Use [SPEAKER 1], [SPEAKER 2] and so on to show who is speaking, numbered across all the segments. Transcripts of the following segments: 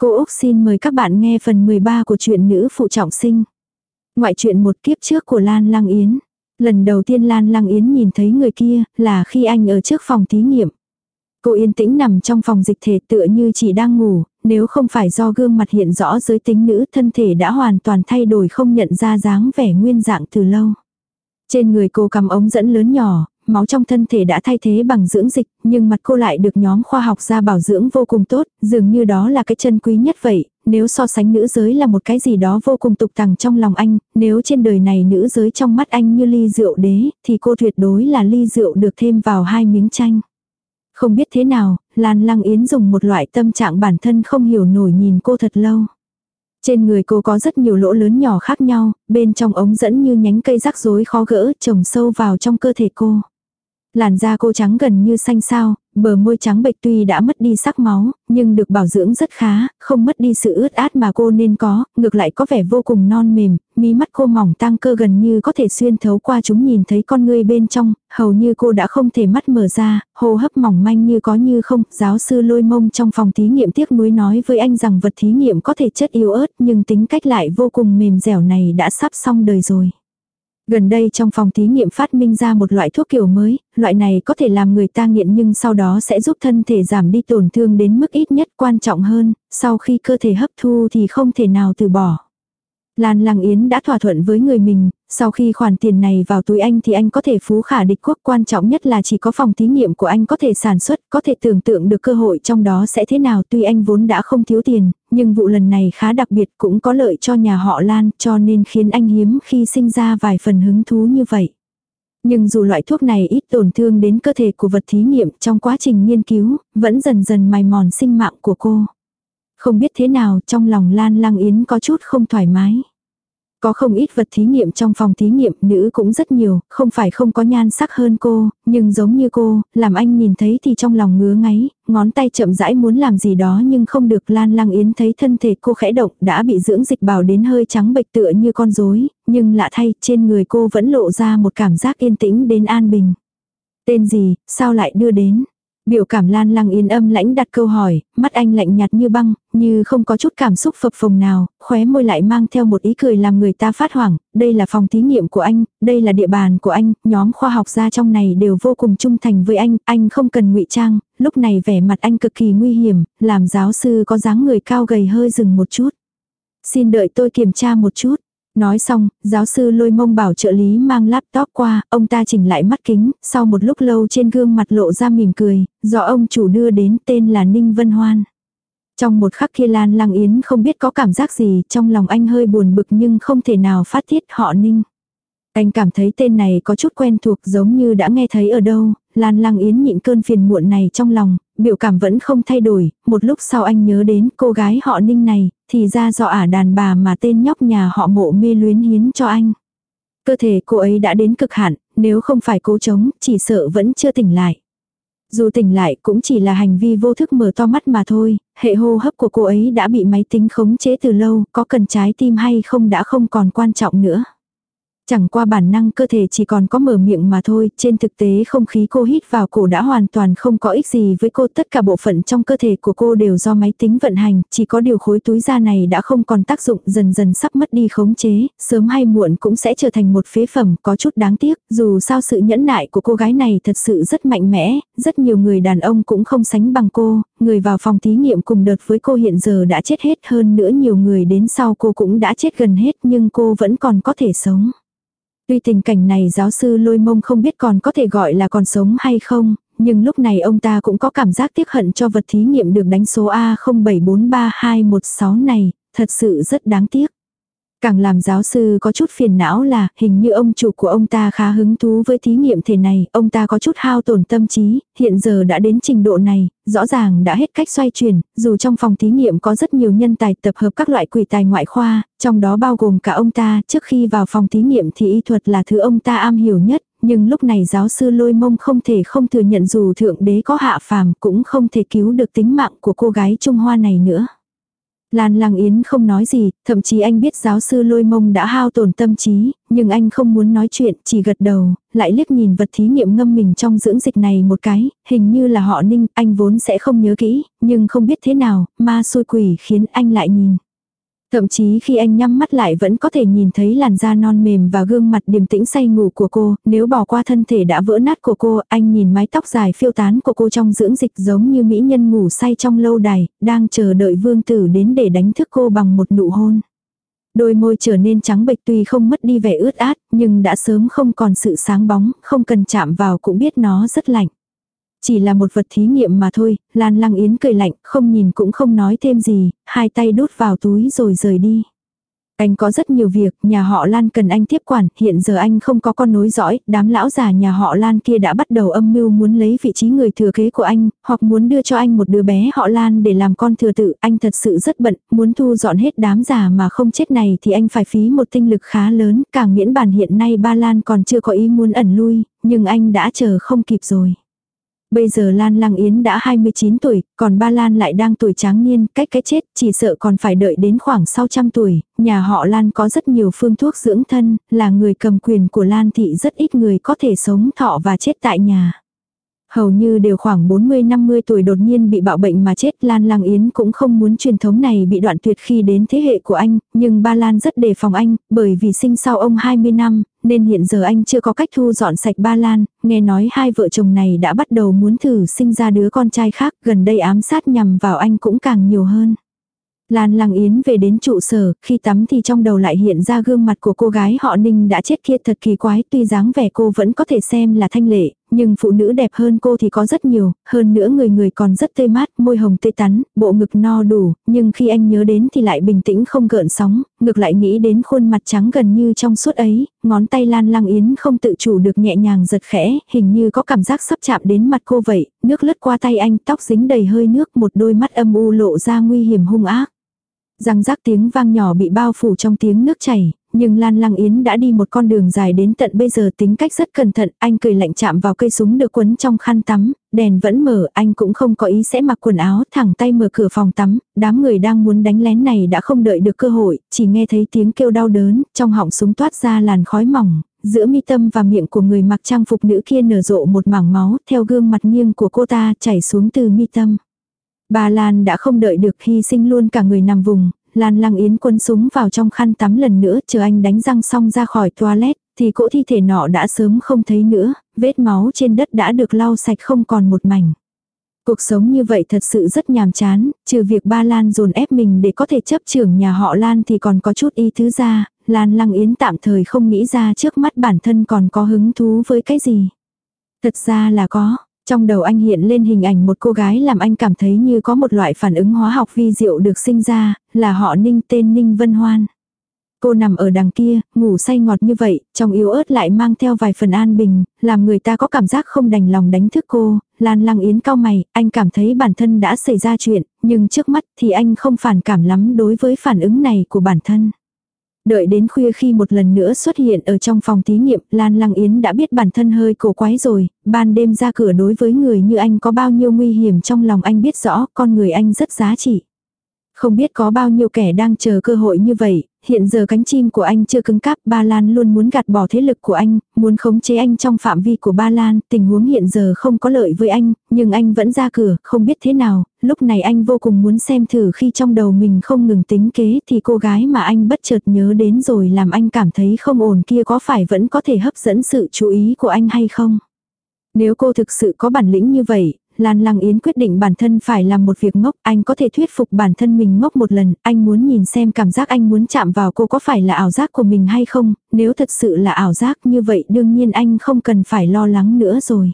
[SPEAKER 1] Cô Úc xin mời các bạn nghe phần 13 của truyện nữ phụ trọng sinh. Ngoại truyện một kiếp trước của Lan Lăng Yến. Lần đầu tiên Lan Lăng Yến nhìn thấy người kia là khi anh ở trước phòng thí nghiệm. Cô yên tĩnh nằm trong phòng dịch thể tựa như chỉ đang ngủ, nếu không phải do gương mặt hiện rõ giới tính nữ thân thể đã hoàn toàn thay đổi không nhận ra dáng vẻ nguyên dạng từ lâu. Trên người cô cầm ống dẫn lớn nhỏ, máu trong thân thể đã thay thế bằng dưỡng dịch, nhưng mặt cô lại được nhóm khoa học gia bảo dưỡng vô cùng tốt, dường như đó là cái chân quý nhất vậy, nếu so sánh nữ giới là một cái gì đó vô cùng tục tằng trong lòng anh, nếu trên đời này nữ giới trong mắt anh như ly rượu đế, thì cô tuyệt đối là ly rượu được thêm vào hai miếng chanh. Không biết thế nào, Lan Lăng Yến dùng một loại tâm trạng bản thân không hiểu nổi nhìn cô thật lâu. Trên người cô có rất nhiều lỗ lớn nhỏ khác nhau, bên trong ống dẫn như nhánh cây rắc rối khó gỡ trồng sâu vào trong cơ thể cô. Làn da cô trắng gần như xanh sao, bờ môi trắng bệch tuy đã mất đi sắc máu, nhưng được bảo dưỡng rất khá, không mất đi sự ướt át mà cô nên có, ngược lại có vẻ vô cùng non mềm, mí mắt cô mỏng tăng cơ gần như có thể xuyên thấu qua chúng nhìn thấy con người bên trong, hầu như cô đã không thể mắt mở ra, hô hấp mỏng manh như có như không, giáo sư lôi mông trong phòng thí nghiệm tiếc nuối nói với anh rằng vật thí nghiệm có thể chất yếu ớt nhưng tính cách lại vô cùng mềm dẻo này đã sắp xong đời rồi. Gần đây trong phòng thí nghiệm phát minh ra một loại thuốc kiểu mới, loại này có thể làm người ta nghiện nhưng sau đó sẽ giúp thân thể giảm đi tổn thương đến mức ít nhất quan trọng hơn, sau khi cơ thể hấp thu thì không thể nào từ bỏ. Lan Lăng Yến đã thỏa thuận với người mình, sau khi khoản tiền này vào túi anh thì anh có thể phú khả địch quốc quan trọng nhất là chỉ có phòng thí nghiệm của anh có thể sản xuất, có thể tưởng tượng được cơ hội trong đó sẽ thế nào tuy anh vốn đã không thiếu tiền, nhưng vụ lần này khá đặc biệt cũng có lợi cho nhà họ Lan cho nên khiến anh hiếm khi sinh ra vài phần hứng thú như vậy. Nhưng dù loại thuốc này ít tổn thương đến cơ thể của vật thí nghiệm trong quá trình nghiên cứu, vẫn dần dần mài mòn sinh mạng của cô. Không biết thế nào trong lòng Lan Lăng Yến có chút không thoải mái. Có không ít vật thí nghiệm trong phòng thí nghiệm nữ cũng rất nhiều, không phải không có nhan sắc hơn cô, nhưng giống như cô, làm anh nhìn thấy thì trong lòng ngứa ngáy, ngón tay chậm rãi muốn làm gì đó nhưng không được Lan Lăng Yến thấy thân thể cô khẽ động đã bị dưỡng dịch bào đến hơi trắng bệch tựa như con rối, nhưng lạ thay trên người cô vẫn lộ ra một cảm giác yên tĩnh đến an bình. Tên gì, sao lại đưa đến? Biểu cảm lan lăng yên âm lãnh đặt câu hỏi, mắt anh lạnh nhạt như băng, như không có chút cảm xúc phập phồng nào, khóe môi lại mang theo một ý cười làm người ta phát hoảng, đây là phòng thí nghiệm của anh, đây là địa bàn của anh, nhóm khoa học gia trong này đều vô cùng trung thành với anh, anh không cần ngụy trang, lúc này vẻ mặt anh cực kỳ nguy hiểm, làm giáo sư có dáng người cao gầy hơi dừng một chút. Xin đợi tôi kiểm tra một chút. Nói xong, giáo sư lôi mông bảo trợ lý mang laptop qua, ông ta chỉnh lại mắt kính, sau một lúc lâu trên gương mặt lộ ra mỉm cười, do ông chủ đưa đến tên là Ninh Vân Hoan. Trong một khắc kia Lan Lăng Yến không biết có cảm giác gì, trong lòng anh hơi buồn bực nhưng không thể nào phát thiết họ Ninh. Anh cảm thấy tên này có chút quen thuộc giống như đã nghe thấy ở đâu, Lan Lăng Yến nhịn cơn phiền muộn này trong lòng, biểu cảm vẫn không thay đổi, một lúc sau anh nhớ đến cô gái họ Ninh này, thì ra do ả đàn bà mà tên nhóc nhà họ mộ mê luyến hiến cho anh. Cơ thể cô ấy đã đến cực hạn, nếu không phải cố chống, chỉ sợ vẫn chưa tỉnh lại. Dù tỉnh lại cũng chỉ là hành vi vô thức mở to mắt mà thôi, hệ hô hấp của cô ấy đã bị máy tính khống chế từ lâu, có cần trái tim hay không đã không còn quan trọng nữa. Chẳng qua bản năng cơ thể chỉ còn có mở miệng mà thôi, trên thực tế không khí cô hít vào cổ đã hoàn toàn không có ích gì với cô, tất cả bộ phận trong cơ thể của cô đều do máy tính vận hành, chỉ có điều khối túi da này đã không còn tác dụng, dần dần sắp mất đi khống chế, sớm hay muộn cũng sẽ trở thành một phế phẩm, có chút đáng tiếc, dù sao sự nhẫn nại của cô gái này thật sự rất mạnh mẽ, rất nhiều người đàn ông cũng không sánh bằng cô, người vào phòng thí nghiệm cùng đợt với cô hiện giờ đã chết hết hơn nữa nhiều người đến sau cô cũng đã chết gần hết nhưng cô vẫn còn có thể sống. Tuy tình cảnh này giáo sư lôi mông không biết còn có thể gọi là còn sống hay không, nhưng lúc này ông ta cũng có cảm giác tiếc hận cho vật thí nghiệm được đánh số A0743216 này, thật sự rất đáng tiếc. Càng làm giáo sư có chút phiền não là hình như ông chủ của ông ta khá hứng thú với thí nghiệm thể này, ông ta có chút hao tổn tâm trí, hiện giờ đã đến trình độ này, rõ ràng đã hết cách xoay chuyển, dù trong phòng thí nghiệm có rất nhiều nhân tài tập hợp các loại quỷ tài ngoại khoa, trong đó bao gồm cả ông ta, trước khi vào phòng thí nghiệm thì y thuật là thứ ông ta am hiểu nhất, nhưng lúc này giáo sư lôi mông không thể không thừa nhận dù thượng đế có hạ phàm cũng không thể cứu được tính mạng của cô gái Trung Hoa này nữa. Lan Lăng Yến không nói gì, thậm chí anh biết giáo sư lôi mông đã hao tổn tâm trí, nhưng anh không muốn nói chuyện, chỉ gật đầu, lại liếc nhìn vật thí nghiệm ngâm mình trong dưỡng dịch này một cái, hình như là họ ninh, anh vốn sẽ không nhớ kỹ, nhưng không biết thế nào, ma xôi quỷ khiến anh lại nhìn. Thậm chí khi anh nhắm mắt lại vẫn có thể nhìn thấy làn da non mềm và gương mặt điềm tĩnh say ngủ của cô, nếu bỏ qua thân thể đã vỡ nát của cô, anh nhìn mái tóc dài phiêu tán của cô trong dưỡng dịch giống như mỹ nhân ngủ say trong lâu đài, đang chờ đợi vương tử đến để đánh thức cô bằng một nụ hôn. Đôi môi trở nên trắng bệch tuy không mất đi vẻ ướt át, nhưng đã sớm không còn sự sáng bóng, không cần chạm vào cũng biết nó rất lạnh. Chỉ là một vật thí nghiệm mà thôi, Lan Lăng Yến cười lạnh, không nhìn cũng không nói thêm gì, hai tay đút vào túi rồi rời đi. Anh có rất nhiều việc, nhà họ Lan cần anh tiếp quản, hiện giờ anh không có con nối dõi, đám lão già nhà họ Lan kia đã bắt đầu âm mưu muốn lấy vị trí người thừa kế của anh, hoặc muốn đưa cho anh một đứa bé họ Lan để làm con thừa tự, anh thật sự rất bận, muốn thu dọn hết đám già mà không chết này thì anh phải phí một tinh lực khá lớn, càng miễn bản hiện nay ba Lan còn chưa có ý muốn ẩn lui, nhưng anh đã chờ không kịp rồi. Bây giờ Lan Lăng Yến đã 29 tuổi, còn ba Lan lại đang tuổi tráng niên, cách cái chết chỉ sợ còn phải đợi đến khoảng sau trăm tuổi. Nhà họ Lan có rất nhiều phương thuốc dưỡng thân, là người cầm quyền của Lan thị rất ít người có thể sống thọ và chết tại nhà. Hầu như đều khoảng 40-50 tuổi đột nhiên bị bạo bệnh mà chết Lan Lang Yến cũng không muốn truyền thống này bị đoạn tuyệt khi đến thế hệ của anh, nhưng ba Lan rất đề phòng anh, bởi vì sinh sau ông 20 năm, nên hiện giờ anh chưa có cách thu dọn sạch ba Lan, nghe nói hai vợ chồng này đã bắt đầu muốn thử sinh ra đứa con trai khác, gần đây ám sát nhằm vào anh cũng càng nhiều hơn. Lan Lăng Yến về đến trụ sở, khi tắm thì trong đầu lại hiện ra gương mặt của cô gái họ Ninh đã chết kia thật kỳ quái, tuy dáng vẻ cô vẫn có thể xem là thanh lệ, nhưng phụ nữ đẹp hơn cô thì có rất nhiều, hơn nữa người người còn rất tươi mát, môi hồng tươi tắn, bộ ngực no đủ, nhưng khi anh nhớ đến thì lại bình tĩnh không gợn sóng, ngược lại nghĩ đến khuôn mặt trắng gần như trong suốt ấy, ngón tay Lan Lăng Yến không tự chủ được nhẹ nhàng giật khẽ, hình như có cảm giác sắp chạm đến mặt cô vậy, nước lướt qua tay anh, tóc dính đầy hơi nước, một đôi mắt âm u lộ ra nguy hiểm hung ác. Răng rác tiếng vang nhỏ bị bao phủ trong tiếng nước chảy, nhưng Lan Lăng Yến đã đi một con đường dài đến tận bây giờ tính cách rất cẩn thận, anh cười lạnh chạm vào cây súng được quấn trong khăn tắm, đèn vẫn mở, anh cũng không có ý sẽ mặc quần áo, thẳng tay mở cửa phòng tắm, đám người đang muốn đánh lén này đã không đợi được cơ hội, chỉ nghe thấy tiếng kêu đau đớn, trong họng súng toát ra làn khói mỏng, giữa mi tâm và miệng của người mặc trang phục nữ kia nở rộ một mảng máu, theo gương mặt nghiêng của cô ta chảy xuống từ mi tâm. Bà Lan đã không đợi được hy sinh luôn cả người nằm vùng, Lan Lăng Yến quân súng vào trong khăn tắm lần nữa chờ anh đánh răng xong ra khỏi toilet, thì cỗ thi thể nọ đã sớm không thấy nữa, vết máu trên đất đã được lau sạch không còn một mảnh. Cuộc sống như vậy thật sự rất nhàm chán, trừ việc ba Lan dồn ép mình để có thể chấp trưởng nhà họ Lan thì còn có chút ý thứ ra, Lan Lăng Yến tạm thời không nghĩ ra trước mắt bản thân còn có hứng thú với cái gì. Thật ra là có, trong đầu anh hiện lên hình ảnh một cô gái làm anh cảm thấy như có một loại phản ứng hóa học vi diệu được sinh ra, là họ Ninh tên Ninh Vân Hoan. Cô nằm ở đằng kia, ngủ say ngọt như vậy, trong yếu ớt lại mang theo vài phần an bình, làm người ta có cảm giác không đành lòng đánh thức cô, Lan Lăng Yến cao mày, anh cảm thấy bản thân đã xảy ra chuyện, nhưng trước mắt thì anh không phản cảm lắm đối với phản ứng này của bản thân. Đợi đến khuya khi một lần nữa xuất hiện ở trong phòng thí nghiệm, Lan Lăng Yến đã biết bản thân hơi cổ quái rồi, ban đêm ra cửa đối với người như anh có bao nhiêu nguy hiểm trong lòng anh biết rõ, con người anh rất giá trị. Không biết có bao nhiêu kẻ đang chờ cơ hội như vậy, hiện giờ cánh chim của anh chưa cứng cáp, Ba Lan luôn muốn gạt bỏ thế lực của anh, muốn khống chế anh trong phạm vi của Ba Lan, tình huống hiện giờ không có lợi với anh, nhưng anh vẫn ra cửa, không biết thế nào, lúc này anh vô cùng muốn xem thử khi trong đầu mình không ngừng tính kế thì cô gái mà anh bất chợt nhớ đến rồi làm anh cảm thấy không ổn kia có phải vẫn có thể hấp dẫn sự chú ý của anh hay không. Nếu cô thực sự có bản lĩnh như vậy, Lan Lăng Yến quyết định bản thân phải làm một việc ngốc, anh có thể thuyết phục bản thân mình ngốc một lần, anh muốn nhìn xem cảm giác anh muốn chạm vào cô có phải là ảo giác của mình hay không, nếu thật sự là ảo giác như vậy đương nhiên anh không cần phải lo lắng nữa rồi.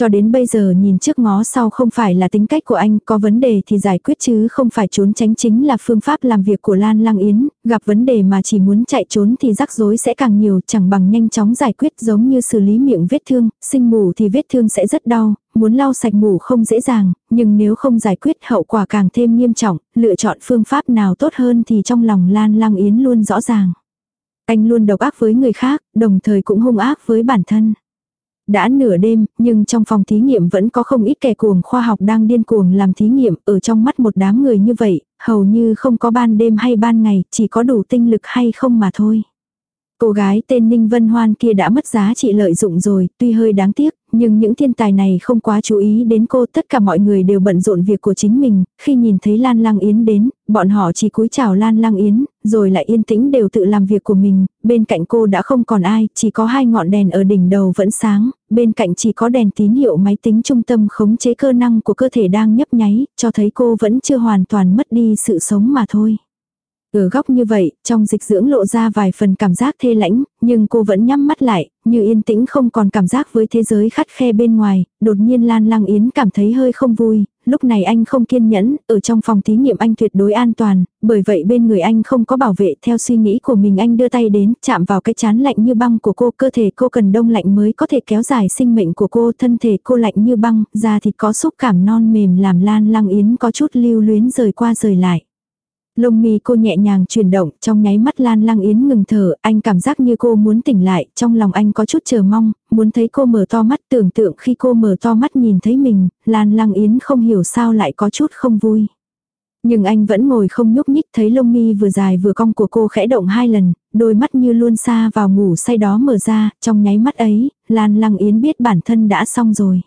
[SPEAKER 1] Cho đến bây giờ nhìn trước ngó sau không phải là tính cách của anh, có vấn đề thì giải quyết chứ không phải trốn tránh chính là phương pháp làm việc của Lan Lang Yến, gặp vấn đề mà chỉ muốn chạy trốn thì rắc rối sẽ càng nhiều, chẳng bằng nhanh chóng giải quyết giống như xử lý miệng vết thương, sinh mù thì vết thương sẽ rất đau, muốn lau sạch mù không dễ dàng, nhưng nếu không giải quyết hậu quả càng thêm nghiêm trọng, lựa chọn phương pháp nào tốt hơn thì trong lòng Lan Lang Yến luôn rõ ràng. Anh luôn độc ác với người khác, đồng thời cũng hung ác với bản thân. Đã nửa đêm, nhưng trong phòng thí nghiệm vẫn có không ít kẻ cuồng khoa học đang điên cuồng làm thí nghiệm, ở trong mắt một đám người như vậy, hầu như không có ban đêm hay ban ngày, chỉ có đủ tinh lực hay không mà thôi. Cô gái tên Ninh Vân Hoan kia đã mất giá trị lợi dụng rồi, tuy hơi đáng tiếc, nhưng những thiên tài này không quá chú ý đến cô, tất cả mọi người đều bận rộn việc của chính mình, khi nhìn thấy Lan Lăng Yến đến, bọn họ chỉ cúi chào Lan Lăng Yến, rồi lại yên tĩnh đều tự làm việc của mình, bên cạnh cô đã không còn ai, chỉ có hai ngọn đèn ở đỉnh đầu vẫn sáng, bên cạnh chỉ có đèn tín hiệu máy tính trung tâm khống chế cơ năng của cơ thể đang nhấp nháy, cho thấy cô vẫn chưa hoàn toàn mất đi sự sống mà thôi. Ở góc như vậy, trong dịch dưỡng lộ ra vài phần cảm giác thê lãnh, nhưng cô vẫn nhắm mắt lại, như yên tĩnh không còn cảm giác với thế giới khắt khe bên ngoài, đột nhiên Lan Lăng Yến cảm thấy hơi không vui, lúc này anh không kiên nhẫn, ở trong phòng thí nghiệm anh tuyệt đối an toàn, bởi vậy bên người anh không có bảo vệ theo suy nghĩ của mình anh đưa tay đến, chạm vào cái chán lạnh như băng của cô, cơ thể cô cần đông lạnh mới có thể kéo dài sinh mệnh của cô, thân thể cô lạnh như băng, da thịt có xúc cảm non mềm làm Lan Lăng Yến có chút lưu luyến rời qua rời lại. Lông mi cô nhẹ nhàng chuyển động, trong nháy mắt Lan Lăng Yến ngừng thở, anh cảm giác như cô muốn tỉnh lại, trong lòng anh có chút chờ mong, muốn thấy cô mở to mắt, tưởng tượng khi cô mở to mắt nhìn thấy mình, Lan Lăng Yến không hiểu sao lại có chút không vui. Nhưng anh vẫn ngồi không nhúc nhích thấy lông mi vừa dài vừa cong của cô khẽ động hai lần, đôi mắt như luôn xa vào ngủ say đó mở ra, trong nháy mắt ấy, Lan Lăng Yến biết bản thân đã xong rồi.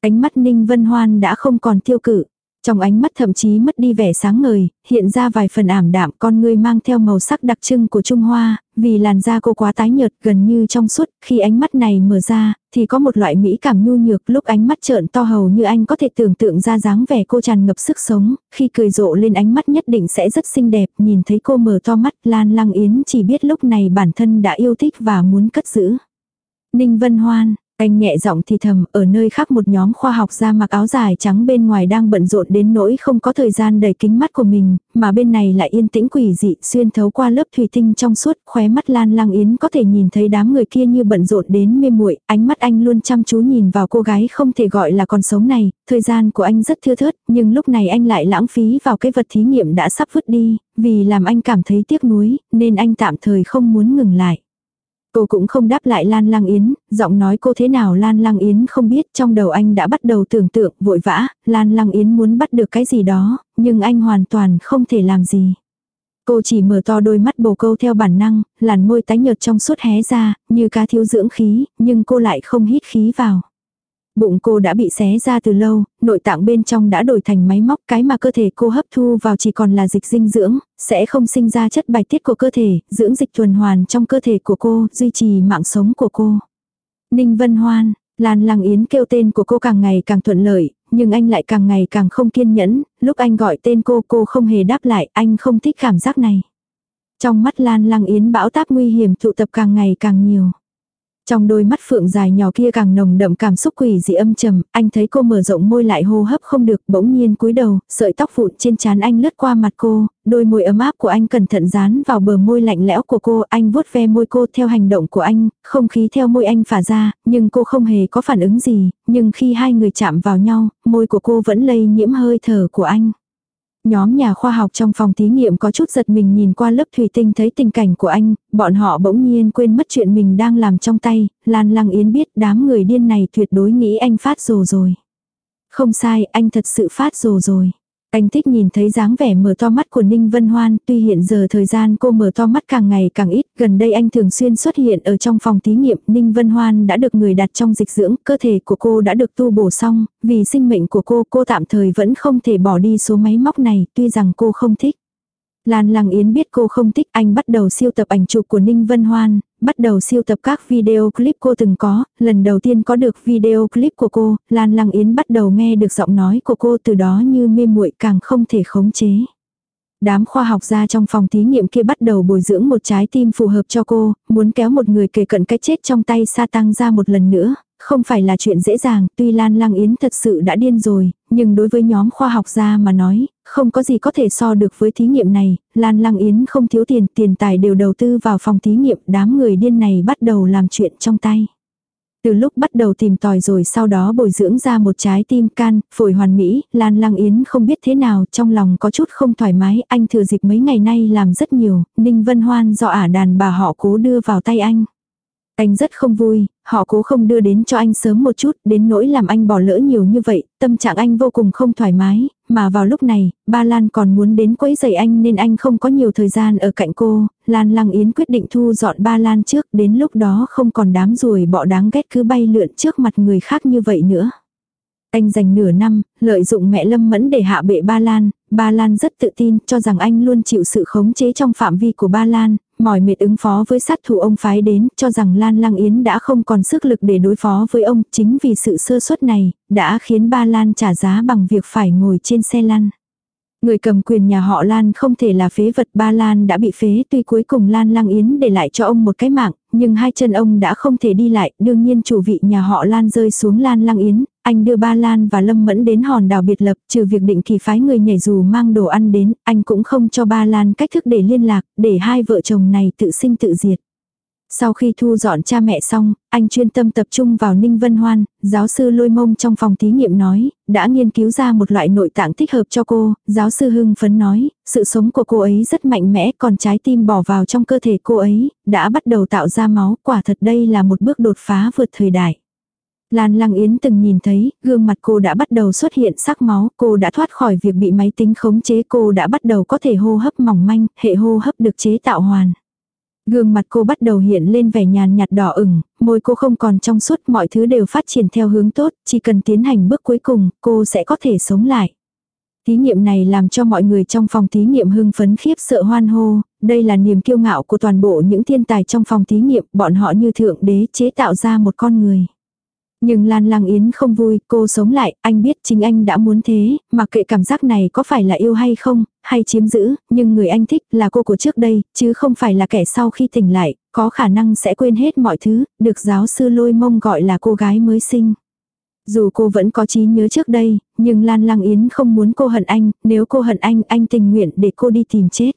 [SPEAKER 1] Ánh mắt Ninh Vân Hoan đã không còn tiêu cự. Trong ánh mắt thậm chí mất đi vẻ sáng ngời, hiện ra vài phần ảm đạm con người mang theo màu sắc đặc trưng của Trung Hoa, vì làn da cô quá tái nhợt gần như trong suốt, khi ánh mắt này mở ra, thì có một loại mỹ cảm nhu nhược lúc ánh mắt trợn to hầu như anh có thể tưởng tượng ra dáng vẻ cô tràn ngập sức sống, khi cười rộ lên ánh mắt nhất định sẽ rất xinh đẹp, nhìn thấy cô mở to mắt Lan Lăng Yến chỉ biết lúc này bản thân đã yêu thích và muốn cất giữ. Ninh Vân Hoan, anh nhẹ giọng thì thầm, ở nơi khác một nhóm khoa học ra mặc áo dài trắng bên ngoài đang bận rộn đến nỗi không có thời gian đầy kính mắt của mình, mà bên này lại yên tĩnh quỷ dị, xuyên thấu qua lớp thủy tinh trong suốt, khóe mắt Lan Lang Yến có thể nhìn thấy đám người kia như bận rộn đến mê muội, ánh mắt anh luôn chăm chú nhìn vào cô gái không thể gọi là con sống này, thời gian của anh rất thưa thớt, nhưng lúc này anh lại lãng phí vào cái vật thí nghiệm đã sắp vứt đi, vì làm anh cảm thấy tiếc nuối, nên anh tạm thời không muốn ngừng lại. Cô cũng không đáp lại Lan Lang Yến, giọng nói cô thế nào Lan Lang Yến không biết, trong đầu anh đã bắt đầu tưởng tượng, vội vã, Lan Lang Yến muốn bắt được cái gì đó, nhưng anh hoàn toàn không thể làm gì. Cô chỉ mở to đôi mắt bồ câu theo bản năng, làn môi tái nhợt trong suốt hé ra, như cá thiếu dưỡng khí, nhưng cô lại không hít khí vào. Bụng cô đã bị xé ra từ lâu, nội tạng bên trong đã đổi thành máy móc, cái mà cơ thể cô hấp thu vào chỉ còn là dịch dinh dưỡng, sẽ không sinh ra chất bài tiết của cơ thể, dưỡng dịch tuần hoàn trong cơ thể của cô, duy trì mạng sống của cô. Ninh Vân Hoan, Lan Lăng Yến kêu tên của cô càng ngày càng thuận lợi, nhưng anh lại càng ngày càng không kiên nhẫn, lúc anh gọi tên cô cô không hề đáp lại, anh không thích cảm giác này. Trong mắt Lan Lăng Yến bão táp nguy hiểm tụ tập càng ngày càng nhiều. Trong đôi mắt phượng dài nhỏ kia càng nồng đậm cảm xúc quỷ dị âm trầm, anh thấy cô mở rộng môi lại hô hấp không được, bỗng nhiên cúi đầu, sợi tóc vụn trên trán anh lướt qua mặt cô, đôi môi ấm áp của anh cẩn thận dán vào bờ môi lạnh lẽo của cô, anh vuốt ve môi cô theo hành động của anh, không khí theo môi anh phả ra, nhưng cô không hề có phản ứng gì, nhưng khi hai người chạm vào nhau, môi của cô vẫn lây nhiễm hơi thở của anh. Nhóm nhà khoa học trong phòng thí nghiệm có chút giật mình nhìn qua lớp thủy tinh thấy tình cảnh của anh, bọn họ bỗng nhiên quên mất chuyện mình đang làm trong tay, Lan Lăng Yến biết đám người điên này tuyệt đối nghĩ anh phát rồ rồi. Không sai, anh thật sự phát rồ rồi. Anh thích nhìn thấy dáng vẻ mở to mắt của Ninh Vân Hoan, tuy hiện giờ thời gian cô mở to mắt càng ngày càng ít, gần đây anh thường xuyên xuất hiện ở trong phòng thí nghiệm, Ninh Vân Hoan đã được người đặt trong dịch dưỡng, cơ thể của cô đã được tu bổ xong, vì sinh mệnh của cô, cô tạm thời vẫn không thể bỏ đi số máy móc này, tuy rằng cô không thích. Lan Lăng Yến biết cô không thích anh bắt đầu siêu tập ảnh chụp của Ninh Vân Hoan, bắt đầu siêu tập các video clip cô từng có, lần đầu tiên có được video clip của cô, Lan Lăng Yến bắt đầu nghe được giọng nói của cô từ đó như mê muội càng không thể khống chế. Đám khoa học gia trong phòng thí nghiệm kia bắt đầu bồi dưỡng một trái tim phù hợp cho cô, muốn kéo một người kề cận cái chết trong tay sa tăng ra một lần nữa, không phải là chuyện dễ dàng, tuy Lan Lăng Yến thật sự đã điên rồi, nhưng đối với nhóm khoa học gia mà nói, không có gì có thể so được với thí nghiệm này, Lan Lăng Yến không thiếu tiền, tiền tài đều đầu tư vào phòng thí nghiệm, đám người điên này bắt đầu làm chuyện trong tay. Từ lúc bắt đầu tìm tòi rồi sau đó bồi dưỡng ra một trái tim can, phổi hoàn mỹ, Lan Lăng Yến không biết thế nào, trong lòng có chút không thoải mái, anh thừa dịp mấy ngày nay làm rất nhiều, Ninh Vân Hoan do ả đàn bà họ cố đưa vào tay anh. Anh rất không vui, họ cố không đưa đến cho anh sớm một chút, đến nỗi làm anh bỏ lỡ nhiều như vậy, tâm trạng anh vô cùng không thoải mái, mà vào lúc này, ba Lan còn muốn đến quấy giày anh nên anh không có nhiều thời gian ở cạnh cô, Lan Lăng Yến quyết định thu dọn ba Lan trước, đến lúc đó không còn đám ruồi bọ đáng ghét cứ bay lượn trước mặt người khác như vậy nữa. Anh dành nửa năm, lợi dụng mẹ Lâm Mẫn để hạ bệ Ba Lan, Ba Lan rất tự tin, cho rằng anh luôn chịu sự khống chế trong phạm vi của Ba Lan, mỏi mệt ứng phó với sát thủ ông phái đến, cho rằng Lan Lăng Yến đã không còn sức lực để đối phó với ông, chính vì sự sơ suất này, đã khiến Ba Lan trả giá bằng việc phải ngồi trên xe lăn. Người cầm quyền nhà họ Lan không thể là phế vật Ba Lan đã bị phế tuy cuối cùng Lan Lăng Yến để lại cho ông một cái mạng, nhưng hai chân ông đã không thể đi lại, đương nhiên chủ vị nhà họ Lan rơi xuống Lan Lăng Yến, anh đưa Ba Lan và Lâm Mẫn đến hòn đảo biệt lập, trừ việc định kỳ phái người nhảy dù mang đồ ăn đến, anh cũng không cho Ba Lan cách thức để liên lạc, để hai vợ chồng này tự sinh tự diệt. Sau khi thu dọn cha mẹ xong, anh chuyên tâm tập trung vào Ninh Vân Hoan, giáo sư lôi mông trong phòng thí nghiệm nói, đã nghiên cứu ra một loại nội tạng thích hợp cho cô, giáo sư hưng phấn nói, sự sống của cô ấy rất mạnh mẽ còn trái tim bỏ vào trong cơ thể cô ấy, đã bắt đầu tạo ra máu, quả thật đây là một bước đột phá vượt thời đại. Lan Lăng Yến từng nhìn thấy, gương mặt cô đã bắt đầu xuất hiện sắc máu, cô đã thoát khỏi việc bị máy tính khống chế, cô đã bắt đầu có thể hô hấp mỏng manh, hệ hô hấp được chế tạo hoàn. Gương mặt cô bắt đầu hiện lên vẻ nhàn nhạt đỏ ửng, môi cô không còn trong suốt mọi thứ đều phát triển theo hướng tốt, chỉ cần tiến hành bước cuối cùng, cô sẽ có thể sống lại. Thí nghiệm này làm cho mọi người trong phòng thí nghiệm hưng phấn khiếp sợ hoan hô, đây là niềm kiêu ngạo của toàn bộ những thiên tài trong phòng thí nghiệm, bọn họ như thượng đế chế tạo ra một con người. Nhưng Lan Lang Yến không vui, cô sống lại, anh biết chính anh đã muốn thế, mặc kệ cảm giác này có phải là yêu hay không, hay chiếm giữ, nhưng người anh thích là cô của trước đây, chứ không phải là kẻ sau khi tỉnh lại, có khả năng sẽ quên hết mọi thứ, được giáo sư lôi mông gọi là cô gái mới sinh. Dù cô vẫn có trí nhớ trước đây, nhưng Lan Lang Yến không muốn cô hận anh, nếu cô hận anh, anh tình nguyện để cô đi tìm chết.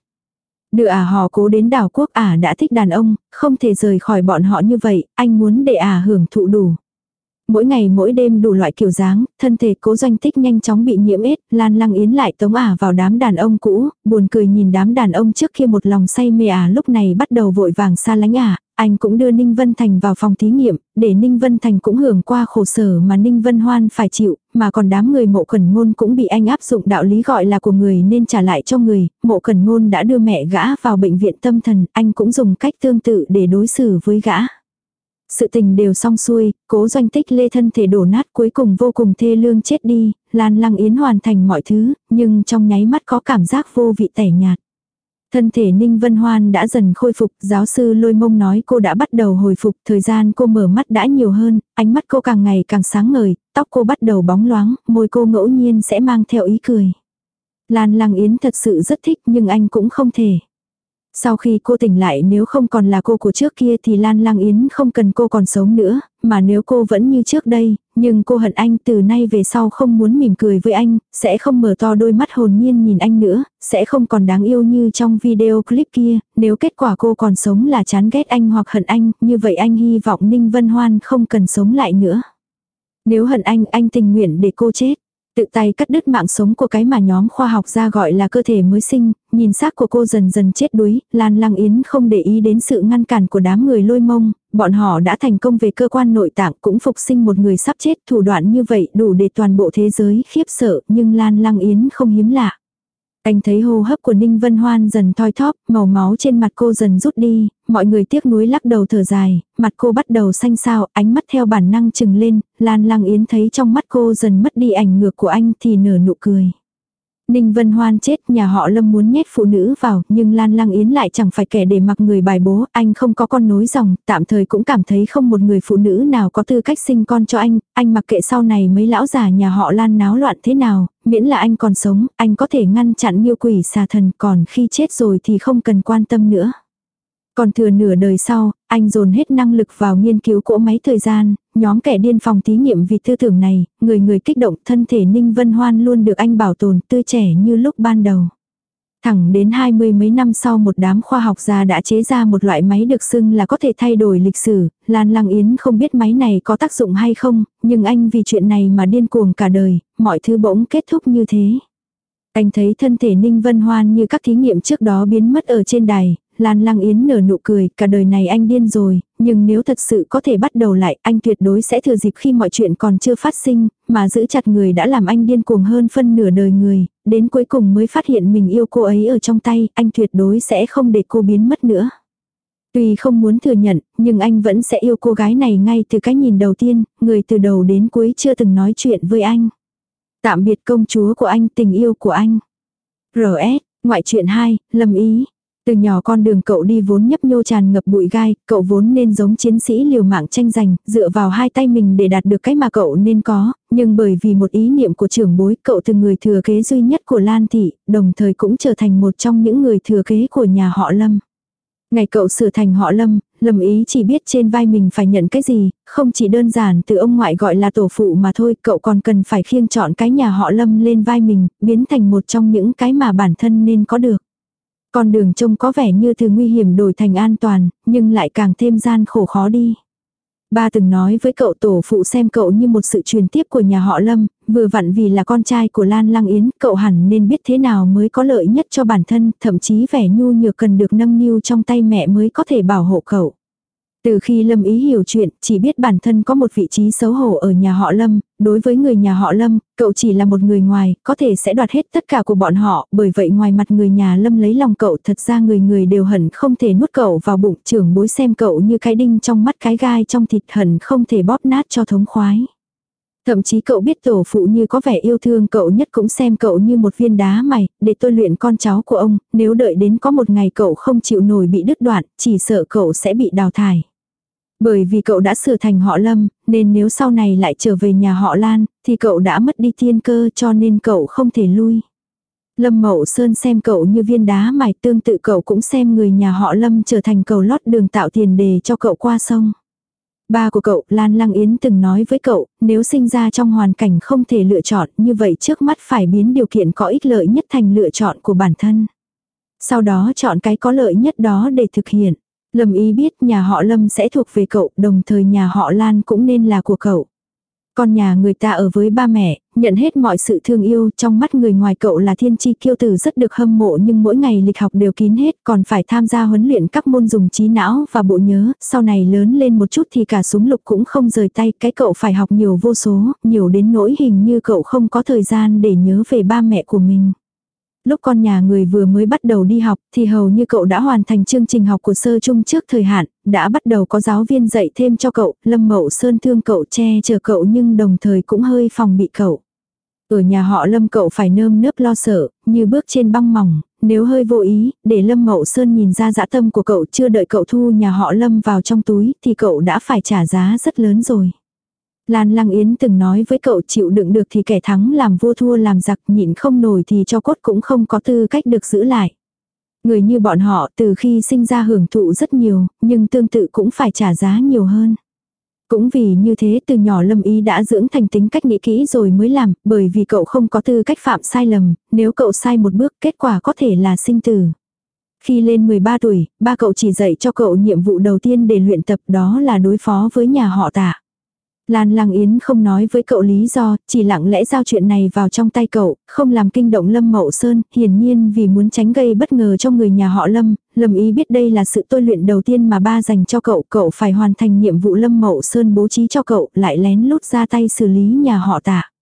[SPEAKER 1] Đưa ả à họ cố đến đảo quốc ả à đã thích đàn ông, không thể rời khỏi bọn họ như vậy, anh muốn để ả à hưởng thụ đủ mỗi ngày mỗi đêm đủ loại kiểu dáng, thân thể cố doanh tích nhanh chóng bị nhiễm ết, Lan Lăng Yến lại tống ả vào đám đàn ông cũ, buồn cười nhìn đám đàn ông trước kia một lòng say mê ả lúc này bắt đầu vội vàng xa lánh ả, anh cũng đưa Ninh Vân Thành vào phòng thí nghiệm, để Ninh Vân Thành cũng hưởng qua khổ sở mà Ninh Vân Hoan phải chịu, mà còn đám người mộ cẩn ngôn cũng bị anh áp dụng đạo lý gọi là của người nên trả lại cho người, mộ cẩn ngôn đã đưa mẹ gã vào bệnh viện tâm thần, anh cũng dùng cách tương tự để đối xử với gã. Sự tình đều xong xuôi, cố doanh tích lê thân thể đổ nát cuối cùng vô cùng thê lương chết đi, Lan Lăng Yến hoàn thành mọi thứ, nhưng trong nháy mắt có cảm giác vô vị tẻ nhạt. Thân thể Ninh Vân Hoan đã dần khôi phục, giáo sư lôi mông nói cô đã bắt đầu hồi phục, thời gian cô mở mắt đã nhiều hơn, ánh mắt cô càng ngày càng sáng ngời, tóc cô bắt đầu bóng loáng, môi cô ngẫu nhiên sẽ mang theo ý cười. Lan Lăng Yến thật sự rất thích nhưng anh cũng không thể. Sau khi cô tỉnh lại nếu không còn là cô của trước kia thì Lan Lang Yến không cần cô còn sống nữa, mà nếu cô vẫn như trước đây, nhưng cô hận anh từ nay về sau không muốn mỉm cười với anh, sẽ không mở to đôi mắt hồn nhiên nhìn anh nữa, sẽ không còn đáng yêu như trong video clip kia, nếu kết quả cô còn sống là chán ghét anh hoặc hận anh, như vậy anh hy vọng Ninh Vân Hoan không cần sống lại nữa. Nếu hận anh, anh tình nguyện để cô chết. Tự tay cắt đứt mạng sống của cái mà nhóm khoa học ra gọi là cơ thể mới sinh, nhìn xác của cô dần dần chết đuối, Lan Lăng Yến không để ý đến sự ngăn cản của đám người lôi mông, bọn họ đã thành công về cơ quan nội tạng cũng phục sinh một người sắp chết thủ đoạn như vậy đủ để toàn bộ thế giới khiếp sợ nhưng Lan Lăng Yến không hiếm lạ. Anh thấy hô hấp của Ninh Vân Hoan dần thoi thóp, màu máu trên mặt cô dần rút đi, mọi người tiếc nuối lắc đầu thở dài, mặt cô bắt đầu xanh xao, ánh mắt theo bản năng chừng lên, Lan Lăng Yến thấy trong mắt cô dần mất đi ảnh ngược của anh thì nở nụ cười. Ninh Vân Hoan chết, nhà họ Lâm muốn nhét phụ nữ vào, nhưng Lan Lăng Yến lại chẳng phải kẻ để mặc người bài bố, anh không có con nối dòng, tạm thời cũng cảm thấy không một người phụ nữ nào có tư cách sinh con cho anh, anh mặc kệ sau này mấy lão già nhà họ Lan náo loạn thế nào, miễn là anh còn sống, anh có thể ngăn chặn nghiêu quỷ xà thần, còn khi chết rồi thì không cần quan tâm nữa. Còn thừa nửa đời sau, anh dồn hết năng lực vào nghiên cứu cỗ máy thời gian, nhóm kẻ điên phòng thí nghiệm vì tư tưởng này, người người kích động thân thể Ninh Vân Hoan luôn được anh bảo tồn tươi trẻ như lúc ban đầu. Thẳng đến hai mươi mấy năm sau một đám khoa học gia đã chế ra một loại máy được xưng là có thể thay đổi lịch sử, Lan Lăng Yến không biết máy này có tác dụng hay không, nhưng anh vì chuyện này mà điên cuồng cả đời, mọi thứ bỗng kết thúc như thế. Anh thấy thân thể Ninh Vân Hoan như các thí nghiệm trước đó biến mất ở trên đài, Lan Lăng Yến nở nụ cười, cả đời này anh điên rồi, nhưng nếu thật sự có thể bắt đầu lại, anh tuyệt đối sẽ thừa dịp khi mọi chuyện còn chưa phát sinh, mà giữ chặt người đã làm anh điên cuồng hơn phân nửa đời người, đến cuối cùng mới phát hiện mình yêu cô ấy ở trong tay, anh tuyệt đối sẽ không để cô biến mất nữa. Tuy không muốn thừa nhận, nhưng anh vẫn sẽ yêu cô gái này ngay từ cái nhìn đầu tiên, người từ đầu đến cuối chưa từng nói chuyện với anh. Tạm biệt công chúa của anh, tình yêu của anh. R.S. Ngoại truyện 2, Lâm Ý. Từ nhỏ con đường cậu đi vốn nhấp nhô tràn ngập bụi gai, cậu vốn nên giống chiến sĩ liều mạng tranh giành, dựa vào hai tay mình để đạt được cái mà cậu nên có, nhưng bởi vì một ý niệm của trưởng bối, cậu từ người thừa kế duy nhất của Lan Thị, đồng thời cũng trở thành một trong những người thừa kế của nhà họ Lâm. Ngày cậu sửa thành họ Lâm, Lâm ý chỉ biết trên vai mình phải nhận cái gì, không chỉ đơn giản từ ông ngoại gọi là tổ phụ mà thôi, cậu còn cần phải khiêng chọn cái nhà họ Lâm lên vai mình, biến thành một trong những cái mà bản thân nên có được. Con đường trông có vẻ như từ nguy hiểm đổi thành an toàn, nhưng lại càng thêm gian khổ khó đi. Ba từng nói với cậu tổ phụ xem cậu như một sự truyền tiếp của nhà họ Lâm, vừa vặn vì là con trai của Lan Lăng Yến, cậu hẳn nên biết thế nào mới có lợi nhất cho bản thân, thậm chí vẻ nhu nhược cần được nâng niu trong tay mẹ mới có thể bảo hộ cậu. Từ khi Lâm ý hiểu chuyện, chỉ biết bản thân có một vị trí xấu hổ ở nhà họ Lâm, đối với người nhà họ Lâm, cậu chỉ là một người ngoài, có thể sẽ đoạt hết tất cả của bọn họ, bởi vậy ngoài mặt người nhà Lâm lấy lòng cậu thật ra người người đều hận không thể nuốt cậu vào bụng trưởng bối xem cậu như cái đinh trong mắt cái gai trong thịt hận không thể bóp nát cho thống khoái. Thậm chí cậu biết tổ phụ như có vẻ yêu thương cậu nhất cũng xem cậu như một viên đá mày, để tôi luyện con cháu của ông, nếu đợi đến có một ngày cậu không chịu nổi bị đứt đoạn, chỉ sợ cậu sẽ bị đào thải. Bởi vì cậu đã sửa thành họ Lâm, nên nếu sau này lại trở về nhà họ Lan, thì cậu đã mất đi thiên cơ cho nên cậu không thể lui. Lâm Mậu Sơn xem cậu như viên đá mài tương tự cậu cũng xem người nhà họ Lâm trở thành cầu lót đường tạo tiền đề cho cậu qua sông. Ba của cậu, Lan Lăng Yến từng nói với cậu, nếu sinh ra trong hoàn cảnh không thể lựa chọn như vậy trước mắt phải biến điều kiện có ích lợi nhất thành lựa chọn của bản thân. Sau đó chọn cái có lợi nhất đó để thực hiện. Lâm ý biết nhà họ Lâm sẽ thuộc về cậu, đồng thời nhà họ Lan cũng nên là của cậu. Con nhà người ta ở với ba mẹ, nhận hết mọi sự thương yêu, trong mắt người ngoài cậu là thiên chi kiêu tử rất được hâm mộ nhưng mỗi ngày lịch học đều kín hết, còn phải tham gia huấn luyện các môn dùng trí não và bộ nhớ, sau này lớn lên một chút thì cả súng lục cũng không rời tay, cái cậu phải học nhiều vô số, nhiều đến nỗi hình như cậu không có thời gian để nhớ về ba mẹ của mình. Lúc con nhà người vừa mới bắt đầu đi học thì hầu như cậu đã hoàn thành chương trình học của sơ trung trước thời hạn, đã bắt đầu có giáo viên dạy thêm cho cậu, Lâm Mậu Sơn thương cậu che chở cậu nhưng đồng thời cũng hơi phòng bị cậu. Ở nhà họ Lâm cậu phải nơm nớp lo sợ, như bước trên băng mỏng, nếu hơi vô ý, để Lâm Mậu Sơn nhìn ra dã tâm của cậu chưa đợi cậu thu nhà họ Lâm vào trong túi thì cậu đã phải trả giá rất lớn rồi. Lan Lăng Yến từng nói với cậu chịu đựng được thì kẻ thắng làm vua thua làm giặc nhịn không nổi thì cho cốt cũng không có tư cách được giữ lại. Người như bọn họ từ khi sinh ra hưởng thụ rất nhiều, nhưng tương tự cũng phải trả giá nhiều hơn. Cũng vì như thế từ nhỏ Lâm Ý đã dưỡng thành tính cách nghĩ kỹ rồi mới làm, bởi vì cậu không có tư cách phạm sai lầm, nếu cậu sai một bước kết quả có thể là sinh tử. Khi lên 13 tuổi, ba cậu chỉ dạy cho cậu nhiệm vụ đầu tiên để luyện tập đó là đối phó với nhà họ tạ. Lan Lăng Yến không nói với cậu lý do, chỉ lặng lẽ giao chuyện này vào trong tay cậu, không làm kinh động Lâm Mậu Sơn, hiển nhiên vì muốn tránh gây bất ngờ cho người nhà họ Lâm, Lâm ý biết đây là sự tôi luyện đầu tiên mà ba dành cho cậu, cậu phải hoàn thành nhiệm vụ Lâm Mậu Sơn bố trí cho cậu, lại lén lút ra tay xử lý nhà họ tạ.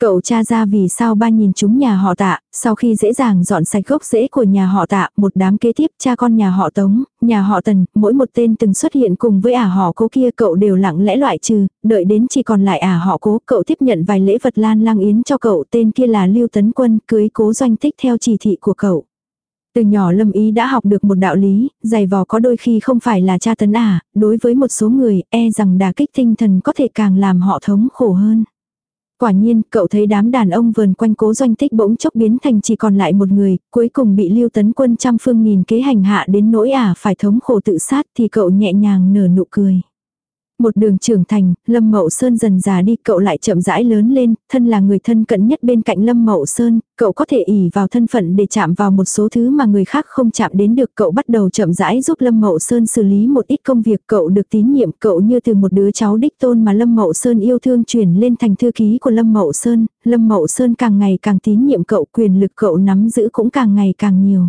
[SPEAKER 1] Cậu cha ra vì sao ba nhìn chúng nhà họ tạ, sau khi dễ dàng dọn sạch gốc rễ của nhà họ tạ, một đám kế tiếp cha con nhà họ tống, nhà họ tần, mỗi một tên từng xuất hiện cùng với ả họ cố kia cậu đều lặng lẽ loại trừ, đợi đến chỉ còn lại ả họ cố, cậu tiếp nhận vài lễ vật lan lang yến cho cậu, tên kia là Lưu Tấn Quân, cưới cố doanh tích theo chỉ thị của cậu. Từ nhỏ Lâm Ý đã học được một đạo lý, giày vò có đôi khi không phải là cha tấn ả, đối với một số người, e rằng đà kích tinh thần có thể càng làm họ thống khổ hơn. Quả nhiên, cậu thấy đám đàn ông vườn quanh cố doanh tích bỗng chốc biến thành chỉ còn lại một người, cuối cùng bị lưu tấn quân trăm phương nghìn kế hành hạ đến nỗi ả phải thống khổ tự sát thì cậu nhẹ nhàng nở nụ cười. Một đường trưởng thành, Lâm Mậu Sơn dần già đi, cậu lại chậm rãi lớn lên, thân là người thân cận nhất bên cạnh Lâm Mậu Sơn, cậu có thể ỉ vào thân phận để chạm vào một số thứ mà người khác không chạm đến được. Cậu bắt đầu chậm rãi giúp Lâm Mậu Sơn xử lý một ít công việc, cậu được tín nhiệm, cậu như từ một đứa cháu đích tôn mà Lâm Mậu Sơn yêu thương chuyển lên thành thư ký của Lâm Mậu Sơn. Lâm Mậu Sơn càng ngày càng tín nhiệm cậu, quyền lực cậu nắm giữ cũng càng ngày càng nhiều.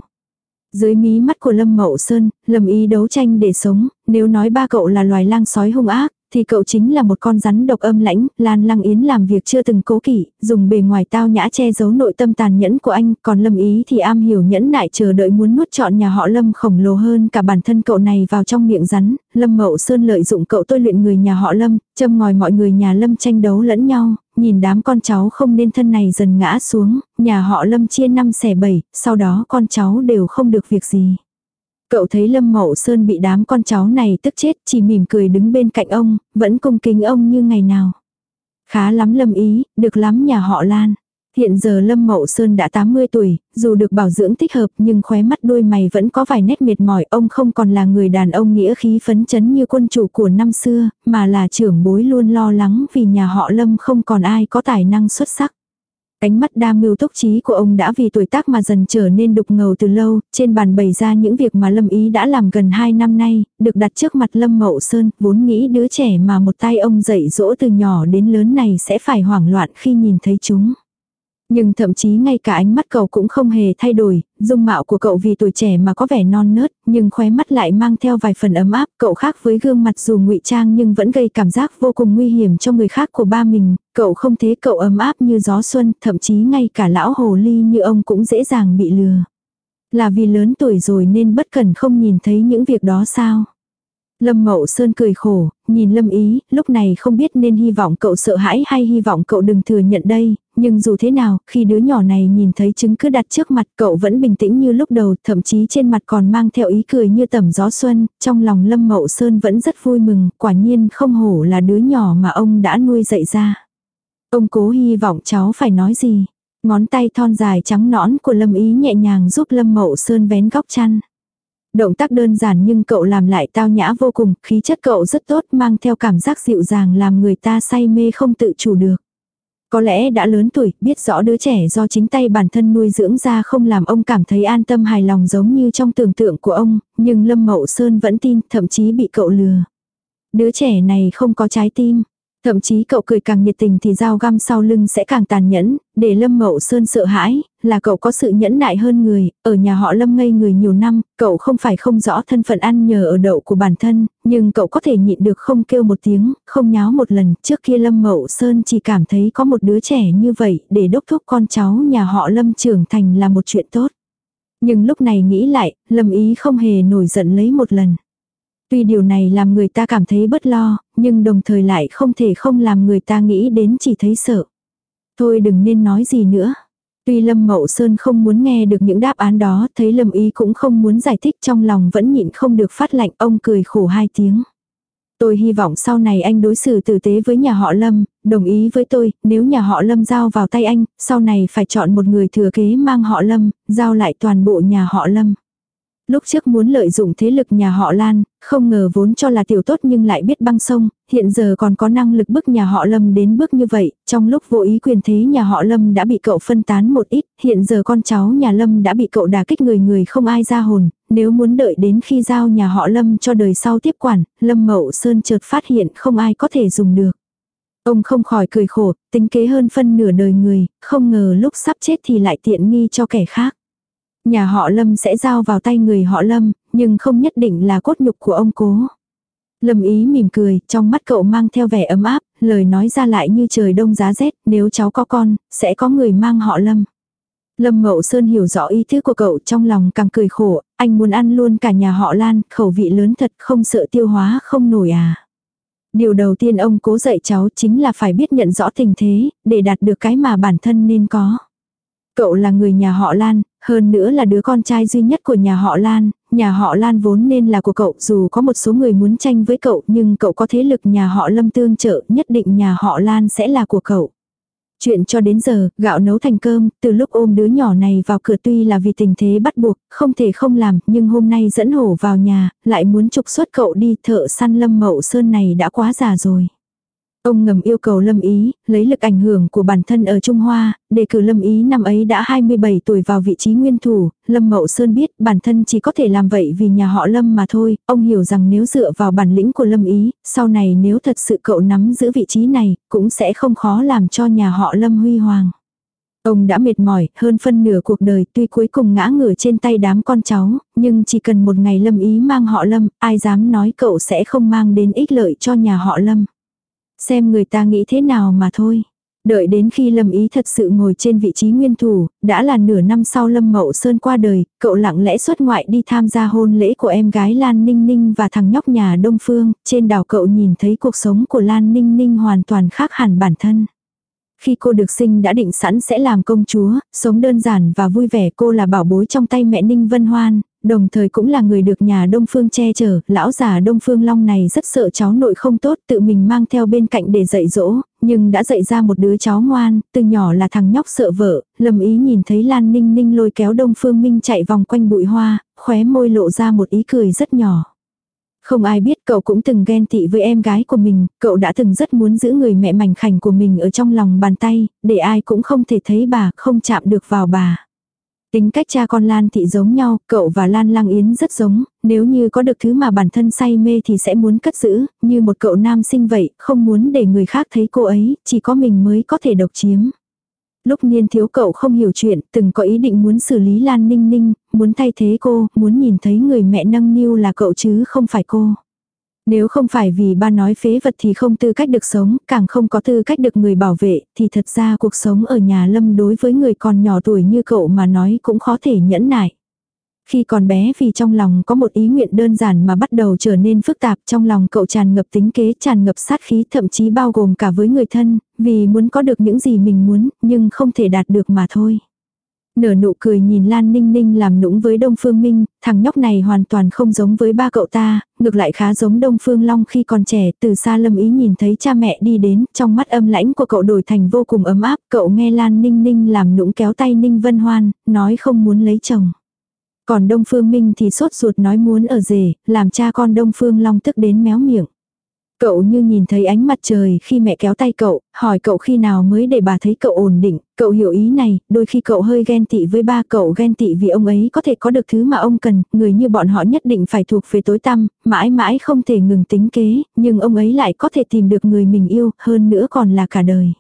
[SPEAKER 1] Dưới mí mắt của Lâm Mậu Sơn, Lâm ý đấu tranh để sống, nếu nói ba cậu là loài lang sói hung ác, thì cậu chính là một con rắn độc âm lãnh, Lan Lăng Yến làm việc chưa từng cố kỵ, dùng bề ngoài tao nhã che giấu nội tâm tàn nhẫn của anh, còn Lâm Ý thì am hiểu nhẫn nại chờ đợi muốn nuốt trọn nhà họ Lâm khổng lồ hơn cả bản thân cậu này vào trong miệng rắn, Lâm Mậu Sơn lợi dụng cậu tôi luyện người nhà họ Lâm, châm ngòi mọi người nhà Lâm tranh đấu lẫn nhau, nhìn đám con cháu không nên thân này dần ngã xuống, nhà họ Lâm chia năm xẻ bảy, sau đó con cháu đều không được việc gì. Cậu thấy Lâm Mậu Sơn bị đám con cháu này tức chết chỉ mỉm cười đứng bên cạnh ông, vẫn cung kính ông như ngày nào. Khá lắm Lâm ý, được lắm nhà họ Lan. Hiện giờ Lâm Mậu Sơn đã 80 tuổi, dù được bảo dưỡng thích hợp nhưng khóe mắt đôi mày vẫn có vài nét mệt mỏi. Ông không còn là người đàn ông nghĩa khí phấn chấn như quân chủ của năm xưa, mà là trưởng bối luôn lo lắng vì nhà họ Lâm không còn ai có tài năng xuất sắc. Cánh mắt đa mưu túc trí của ông đã vì tuổi tác mà dần trở nên đục ngầu từ lâu, trên bàn bày ra những việc mà Lâm Ý đã làm gần 2 năm nay, được đặt trước mặt Lâm Mậu Sơn, vốn nghĩ đứa trẻ mà một tay ông dạy dỗ từ nhỏ đến lớn này sẽ phải hoảng loạn khi nhìn thấy chúng. Nhưng thậm chí ngay cả ánh mắt cậu cũng không hề thay đổi, dung mạo của cậu vì tuổi trẻ mà có vẻ non nớt, nhưng khóe mắt lại mang theo vài phần ấm áp, cậu khác với gương mặt dù ngụy trang nhưng vẫn gây cảm giác vô cùng nguy hiểm cho người khác của ba mình, cậu không thế cậu ấm áp như gió xuân, thậm chí ngay cả lão hồ ly như ông cũng dễ dàng bị lừa. Là vì lớn tuổi rồi nên bất cần không nhìn thấy những việc đó sao? Lâm Mậu Sơn cười khổ, nhìn Lâm Ý, lúc này không biết nên hy vọng cậu sợ hãi hay hy vọng cậu đừng thừa nhận đây, nhưng dù thế nào, khi đứa nhỏ này nhìn thấy chứng cứ đặt trước mặt cậu vẫn bình tĩnh như lúc đầu, thậm chí trên mặt còn mang theo ý cười như tầm gió xuân, trong lòng Lâm Mậu Sơn vẫn rất vui mừng, quả nhiên không hổ là đứa nhỏ mà ông đã nuôi dạy ra. Ông cố hy vọng cháu phải nói gì. Ngón tay thon dài trắng nõn của Lâm Ý nhẹ nhàng giúp Lâm Mậu Sơn vén góc chăn. Động tác đơn giản nhưng cậu làm lại tao nhã vô cùng, khí chất cậu rất tốt mang theo cảm giác dịu dàng làm người ta say mê không tự chủ được. Có lẽ đã lớn tuổi, biết rõ đứa trẻ do chính tay bản thân nuôi dưỡng ra không làm ông cảm thấy an tâm hài lòng giống như trong tưởng tượng của ông, nhưng Lâm Mậu Sơn vẫn tin, thậm chí bị cậu lừa. Đứa trẻ này không có trái tim, Thậm chí cậu cười càng nhiệt tình thì dao găm sau lưng sẽ càng tàn nhẫn, để Lâm Mậu Sơn sợ hãi, là cậu có sự nhẫn nại hơn người, ở nhà họ Lâm ngây người nhiều năm, cậu không phải không rõ thân phận ăn nhờ ở đậu của bản thân, nhưng cậu có thể nhịn được không kêu một tiếng, không nháo một lần, trước kia Lâm Mậu Sơn chỉ cảm thấy có một đứa trẻ như vậy để đốc thúc con cháu nhà họ Lâm trưởng thành là một chuyện tốt. Nhưng lúc này nghĩ lại, Lâm ý không hề nổi giận lấy một lần. Tuy điều này làm người ta cảm thấy bất lo, nhưng đồng thời lại không thể không làm người ta nghĩ đến chỉ thấy sợ. Thôi đừng nên nói gì nữa. Tuy Lâm Mậu Sơn không muốn nghe được những đáp án đó, thấy Lâm Ý cũng không muốn giải thích trong lòng vẫn nhịn không được phát lạnh, ông cười khổ hai tiếng. Tôi hy vọng sau này anh đối xử tử tế với nhà họ Lâm, đồng ý với tôi, nếu nhà họ Lâm giao vào tay anh, sau này phải chọn một người thừa kế mang họ Lâm, giao lại toàn bộ nhà họ Lâm. Lúc trước muốn lợi dụng thế lực nhà họ Lan, không ngờ vốn cho là tiểu tốt nhưng lại biết băng sông, hiện giờ còn có năng lực bức nhà họ Lâm đến bước như vậy, trong lúc vô ý quyền thế nhà họ Lâm đã bị cậu phân tán một ít, hiện giờ con cháu nhà Lâm đã bị cậu đả kích người người không ai ra hồn, nếu muốn đợi đến khi giao nhà họ Lâm cho đời sau tiếp quản, Lâm Mậu Sơn chợt phát hiện không ai có thể dùng được. Ông không khỏi cười khổ, tính kế hơn phân nửa đời người, không ngờ lúc sắp chết thì lại tiện nghi cho kẻ khác. Nhà họ Lâm sẽ giao vào tay người họ Lâm, nhưng không nhất định là cốt nhục của ông cố. Lâm ý mỉm cười, trong mắt cậu mang theo vẻ ấm áp, lời nói ra lại như trời đông giá rét, nếu cháu có con, sẽ có người mang họ Lâm. Lâm Mậu Sơn hiểu rõ ý thức của cậu trong lòng càng cười khổ, anh muốn ăn luôn cả nhà họ Lan, khẩu vị lớn thật không sợ tiêu hóa không nổi à. Điều đầu tiên ông cố dạy cháu chính là phải biết nhận rõ tình thế, để đạt được cái mà bản thân nên có. Cậu là người nhà họ Lan, hơn nữa là đứa con trai duy nhất của nhà họ Lan, nhà họ Lan vốn nên là của cậu dù có một số người muốn tranh với cậu nhưng cậu có thế lực nhà họ Lâm tương trợ nhất định nhà họ Lan sẽ là của cậu. Chuyện cho đến giờ, gạo nấu thành cơm, từ lúc ôm đứa nhỏ này vào cửa tuy là vì tình thế bắt buộc, không thể không làm, nhưng hôm nay dẫn hổ vào nhà, lại muốn trục xuất cậu đi thợ săn lâm mậu sơn này đã quá già rồi. Ông ngầm yêu cầu Lâm Ý, lấy lực ảnh hưởng của bản thân ở Trung Hoa, đề cử Lâm Ý năm ấy đã 27 tuổi vào vị trí nguyên thủ, Lâm Mậu Sơn biết bản thân chỉ có thể làm vậy vì nhà họ Lâm mà thôi, ông hiểu rằng nếu dựa vào bản lĩnh của Lâm Ý, sau này nếu thật sự cậu nắm giữ vị trí này, cũng sẽ không khó làm cho nhà họ Lâm huy hoàng. Ông đã mệt mỏi, hơn phân nửa cuộc đời, tuy cuối cùng ngã ngửa trên tay đám con cháu, nhưng chỉ cần một ngày Lâm ý mang họ Lâm, ai dám nói cậu sẽ không mang đến ích lợi cho nhà họ Lâm. Xem người ta nghĩ thế nào mà thôi. Đợi đến khi Lâm Ý thật sự ngồi trên vị trí nguyên thủ, đã là nửa năm sau Lâm Mậu Sơn qua đời, cậu lặng lẽ xuất ngoại đi tham gia hôn lễ của em gái Lan Ninh Ninh và thằng nhóc nhà Đông Phương, trên đảo cậu nhìn thấy cuộc sống của Lan Ninh Ninh hoàn toàn khác hẳn bản thân. Khi cô được sinh đã định sẵn sẽ làm công chúa, sống đơn giản và vui vẻ cô là bảo bối trong tay mẹ Ninh Vân Hoan, đồng thời cũng là người được nhà Đông Phương che chở, lão già Đông Phương Long này rất sợ cháu nội không tốt tự mình mang theo bên cạnh để dạy dỗ, nhưng đã dạy ra một đứa cháu ngoan, từ nhỏ là thằng nhóc sợ vợ, lầm ý nhìn thấy Lan Ninh Ninh lôi kéo Đông Phương Minh chạy vòng quanh bụi hoa, khóe môi lộ ra một ý cười rất nhỏ. Không ai biết cậu cũng từng ghen tị với em gái của mình, cậu đã từng rất muốn giữ người mẹ mảnh khảnh của mình ở trong lòng bàn tay, để ai cũng không thể thấy bà, không chạm được vào bà. Tính cách cha con Lan Thị giống nhau, cậu và Lan Lang Yến rất giống, nếu như có được thứ mà bản thân say mê thì sẽ muốn cất giữ, như một cậu nam sinh vậy, không muốn để người khác thấy cô ấy, chỉ có mình mới có thể độc chiếm. Lúc niên thiếu cậu không hiểu chuyện, từng có ý định muốn xử lý Lan Ninh Ninh, muốn thay thế cô, muốn nhìn thấy người mẹ nâng niu là cậu chứ không phải cô. Nếu không phải vì ba nói phế vật thì không tư cách được sống, càng không có tư cách được người bảo vệ, thì thật ra cuộc sống ở nhà Lâm đối với người còn nhỏ tuổi như cậu mà nói cũng khó thể nhẫn nại. Khi còn bé vì trong lòng có một ý nguyện đơn giản mà bắt đầu trở nên phức tạp trong lòng cậu tràn ngập tính kế, tràn ngập sát khí thậm chí bao gồm cả với người thân, vì muốn có được những gì mình muốn, nhưng không thể đạt được mà thôi. Nở nụ cười nhìn Lan Ninh Ninh làm nũng với Đông Phương Minh, thằng nhóc này hoàn toàn không giống với ba cậu ta, ngược lại khá giống Đông Phương Long khi còn trẻ, từ xa lâm ý nhìn thấy cha mẹ đi đến, trong mắt âm lãnh của cậu đổi thành vô cùng ấm áp, cậu nghe Lan Ninh Ninh làm nũng kéo tay Ninh Vân Hoan, nói không muốn lấy chồng. Còn Đông Phương Minh thì sốt ruột nói muốn ở rể, làm cha con Đông Phương Long tức đến méo miệng. Cậu như nhìn thấy ánh mặt trời khi mẹ kéo tay cậu, hỏi cậu khi nào mới để bà thấy cậu ổn định, cậu hiểu ý này, đôi khi cậu hơi ghen tị với ba cậu ghen tị vì ông ấy có thể có được thứ mà ông cần, người như bọn họ nhất định phải thuộc về tối tăm, mãi mãi không thể ngừng tính kế, nhưng ông ấy lại có thể tìm được người mình yêu, hơn nữa còn là cả đời.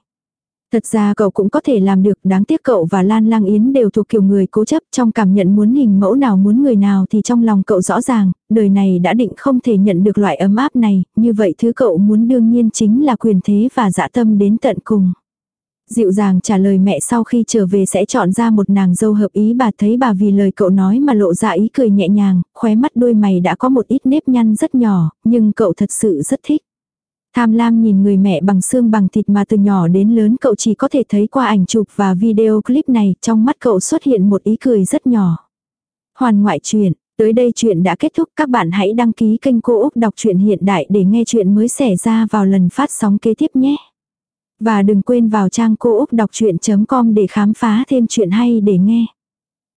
[SPEAKER 1] Thật ra cậu cũng có thể làm được, đáng tiếc cậu và Lan Lang Yến đều thuộc kiểu người cố chấp trong cảm nhận muốn hình mẫu nào muốn người nào thì trong lòng cậu rõ ràng, đời này đã định không thể nhận được loại ấm áp này, như vậy thứ cậu muốn đương nhiên chính là quyền thế và dạ tâm đến tận cùng. Dịu dàng trả lời mẹ sau khi trở về sẽ chọn ra một nàng dâu hợp ý bà thấy bà vì lời cậu nói mà lộ ra ý cười nhẹ nhàng, khóe mắt đôi mày đã có một ít nếp nhăn rất nhỏ, nhưng cậu thật sự rất thích. Tham lam nhìn người mẹ bằng xương bằng thịt mà từ nhỏ đến lớn cậu chỉ có thể thấy qua ảnh chụp và video clip này, trong mắt cậu xuất hiện một ý cười rất nhỏ. Hoàn ngoại truyện, tới đây chuyện đã kết thúc các bạn hãy đăng ký kênh Cô Úc Đọc truyện Hiện Đại để nghe chuyện mới xảy ra vào lần phát sóng kế tiếp nhé. Và đừng quên vào trang cô úc đọc chuyện.com để khám phá thêm chuyện hay để nghe.